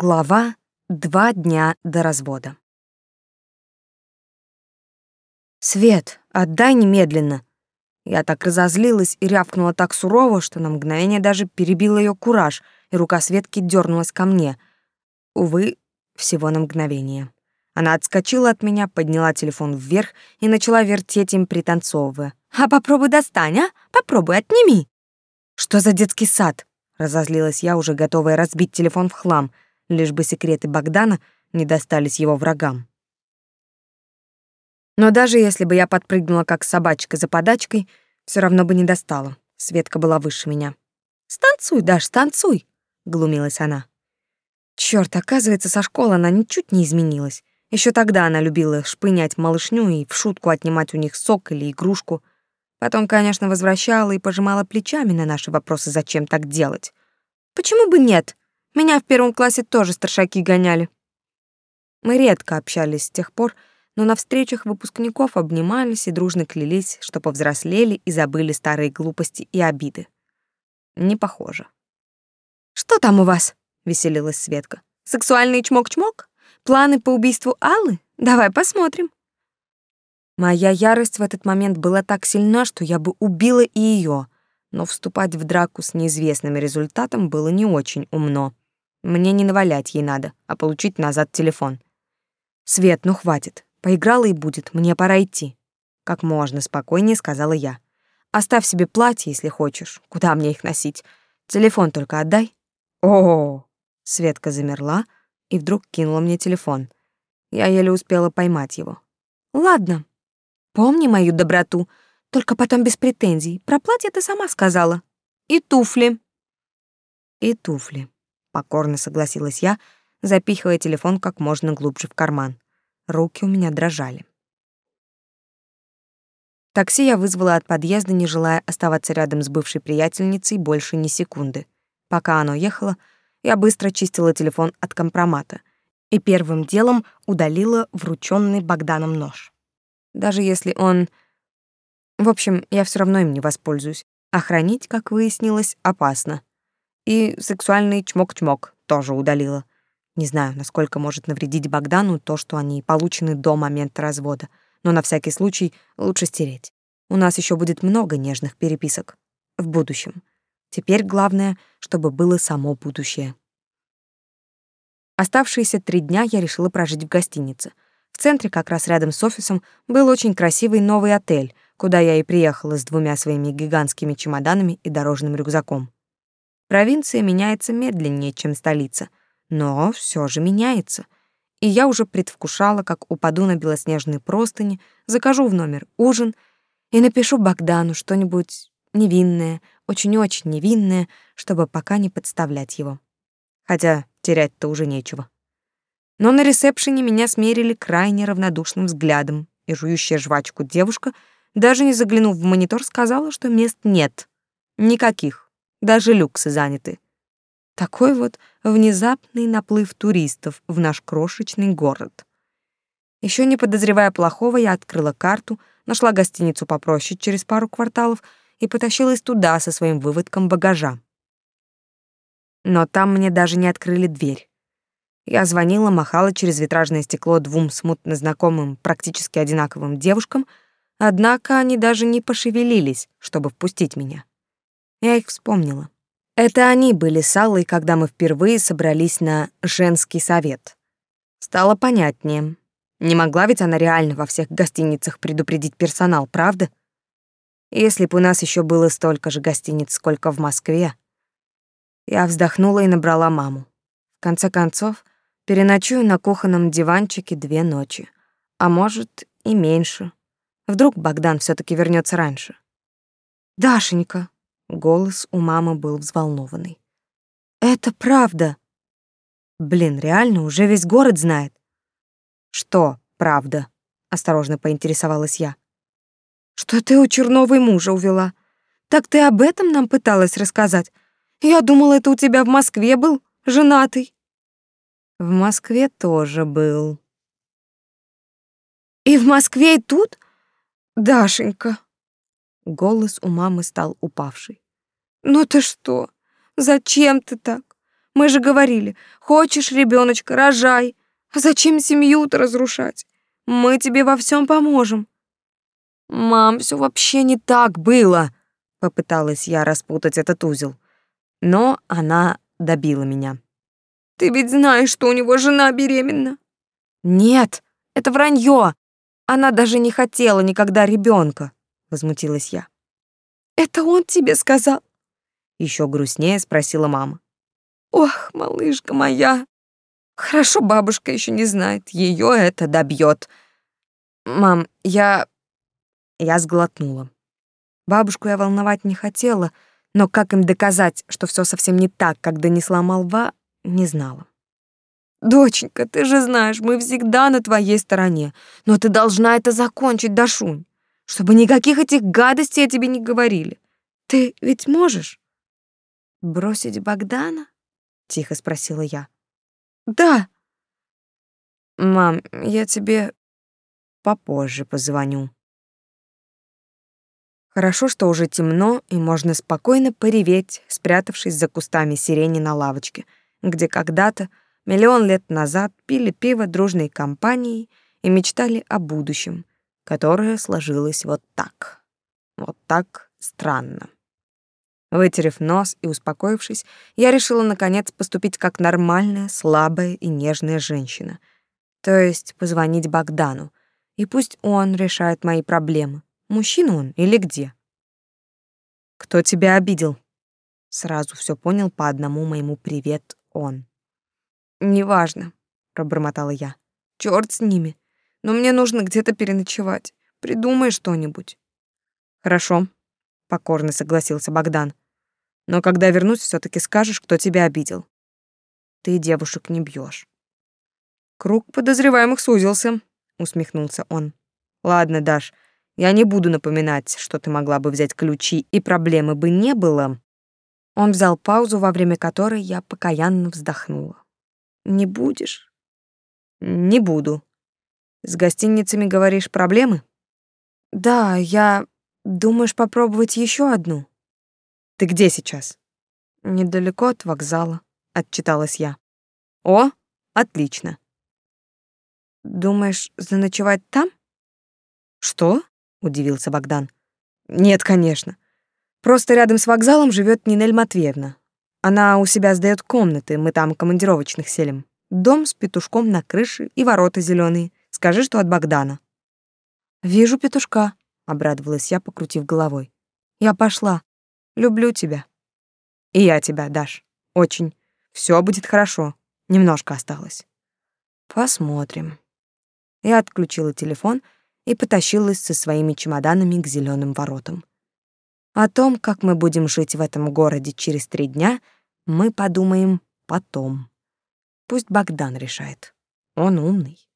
Глава «Два дня до развода». «Свет, отдай немедленно!» Я так разозлилась и рявкнула так сурово, что на мгновение даже перебила ее кураж, и рука Светки дернулась ко мне. Увы, всего на мгновение. Она отскочила от меня, подняла телефон вверх и начала вертеть им, пританцовывая. «А попробуй достань, а? Попробуй, отними!» «Что за детский сад?» — разозлилась я, уже готовая разбить телефон в хлам — лишь бы секреты Богдана не достались его врагам. Но даже если бы я подпрыгнула как собачка за подачкой, все равно бы не достала. Светка была выше меня. «Станцуй, Даш, станцуй!» — глумилась она. Черт, оказывается, со школы она ничуть не изменилась. Еще тогда она любила шпынять малышню и в шутку отнимать у них сок или игрушку. Потом, конечно, возвращала и пожимала плечами на наши вопросы, зачем так делать. Почему бы нет? Меня в первом классе тоже старшаки гоняли. Мы редко общались с тех пор, но на встречах выпускников обнимались и дружно клялись, что повзрослели и забыли старые глупости и обиды. Не похоже. «Что там у вас?» — веселилась Светка. «Сексуальный чмок-чмок? Планы по убийству Аллы? Давай посмотрим». Моя ярость в этот момент была так сильна, что я бы убила и ее, но вступать в драку с неизвестным результатом было не очень умно. Мне не навалять ей надо, а получить назад телефон. Свет, ну хватит. Поиграла и будет, мне пора идти. Как можно спокойнее сказала я. Оставь себе платье, если хочешь. Куда мне их носить? Телефон только отдай. О, -о, -о. Светка замерла и вдруг кинула мне телефон. Я еле успела поймать его. Ладно. Помни мою доброту, только потом без претензий. Про платье ты сама сказала. И туфли. И туфли покорно согласилась я, запихивая телефон как можно глубже в карман. Руки у меня дрожали. Такси я вызвала от подъезда, не желая оставаться рядом с бывшей приятельницей больше ни секунды. Пока оно ехало, я быстро чистила телефон от компромата и первым делом удалила врученный Богданом нож. Даже если он... В общем, я все равно им не воспользуюсь. А хранить, как выяснилось, опасно. И сексуальный чмок-чмок тоже удалила. Не знаю, насколько может навредить Богдану то, что они получены до момента развода, но на всякий случай лучше стереть. У нас еще будет много нежных переписок. В будущем. Теперь главное, чтобы было само будущее. Оставшиеся три дня я решила прожить в гостинице. В центре, как раз рядом с офисом, был очень красивый новый отель, куда я и приехала с двумя своими гигантскими чемоданами и дорожным рюкзаком. Провинция меняется медленнее, чем столица, но все же меняется. И я уже предвкушала, как упаду на белоснежные простыни, закажу в номер ужин и напишу Богдану что-нибудь невинное, очень-очень невинное, чтобы пока не подставлять его. Хотя терять-то уже нечего. Но на ресепшене меня смерили крайне равнодушным взглядом, и жующая жвачку девушка, даже не заглянув в монитор, сказала, что мест нет. Никаких. Даже люксы заняты. Такой вот внезапный наплыв туристов в наш крошечный город. Еще не подозревая плохого, я открыла карту, нашла гостиницу попроще через пару кварталов и потащилась туда со своим выводком багажа. Но там мне даже не открыли дверь. Я звонила, махала через витражное стекло двум смутно знакомым, практически одинаковым девушкам, однако они даже не пошевелились, чтобы впустить меня. Я их вспомнила. Это они были с Аллой, когда мы впервые собрались на женский совет. Стало понятнее. Не могла ведь она реально во всех гостиницах предупредить персонал, правда? Если бы у нас еще было столько же гостиниц, сколько в Москве. Я вздохнула и набрала маму. В конце концов, переночую на кухонном диванчике две ночи. А может, и меньше. Вдруг Богдан все таки вернется раньше. «Дашенька», Голос у мамы был взволнованный. «Это правда!» «Блин, реально, уже весь город знает!» «Что правда?» — осторожно поинтересовалась я. «Что ты у Черновой мужа увела? Так ты об этом нам пыталась рассказать? Я думала, это у тебя в Москве был, женатый». «В Москве тоже был». «И в Москве, и тут? Дашенька!» Голос у мамы стал упавший. «Ну ты что? Зачем ты так? Мы же говорили, хочешь ребеночка, рожай. А зачем семью-то разрушать? Мы тебе во всем поможем. Мам, все вообще не так было, попыталась я распутать этот узел. Но она добила меня. Ты ведь знаешь, что у него жена беременна. Нет, это вранье. Она даже не хотела никогда ребенка, возмутилась я. Это он тебе сказал? Еще грустнее спросила мама. Ох, малышка моя. Хорошо, бабушка еще не знает, ее это добьет. Мам, я я сглотнула. Бабушку я волновать не хотела, но как им доказать, что все совсем не так, как донесла молва, не знала. Доченька, ты же знаешь, мы всегда на твоей стороне, но ты должна это закончить, Дашунь, чтобы никаких этих гадостей о тебе не говорили. Ты ведь можешь? Бросить Богдана? тихо спросила я. Да. Мам, я тебе попозже позвоню. Хорошо, что уже темно, и можно спокойно пореветь, спрятавшись за кустами сирени на лавочке, где когда-то, миллион лет назад, пили пиво дружной компанией и мечтали о будущем, которое сложилось вот так. Вот так странно. Вытерев нос и успокоившись, я решила наконец поступить как нормальная, слабая и нежная женщина. То есть позвонить Богдану, и пусть он решает мои проблемы. Мужчина он или где? Кто тебя обидел? Сразу все понял по одному моему привет он. Неважно, пробормотала я. Черт с ними. Но мне нужно где-то переночевать. Придумай что-нибудь. Хорошо, покорно согласился Богдан. Но когда вернусь, все таки скажешь, кто тебя обидел. Ты девушек не бьешь. Круг подозреваемых сузился, усмехнулся он. Ладно, Даш, я не буду напоминать, что ты могла бы взять ключи, и проблемы бы не было. Он взял паузу, во время которой я покаянно вздохнула. Не будешь? Не буду. С гостиницами говоришь, проблемы? Да, я думаешь попробовать еще одну? Ты где сейчас? Недалеко от вокзала, отчиталась я. О, отлично. Думаешь, заночевать там? Что? удивился Богдан. Нет, конечно. Просто рядом с вокзалом живет Нинель Матвеевна. Она у себя сдаёт комнаты, мы там командировочных селим. Дом с петушком на крыше и ворота зеленые. Скажи, что от Богдана. Вижу петушка, обрадовалась я, покрутив головой. Я пошла. Люблю тебя. И я тебя, Даш. Очень. Все будет хорошо. Немножко осталось. Посмотрим. Я отключила телефон и потащилась со своими чемоданами к зеленым воротам. О том, как мы будем жить в этом городе через три дня, мы подумаем потом. Пусть Богдан решает. Он умный.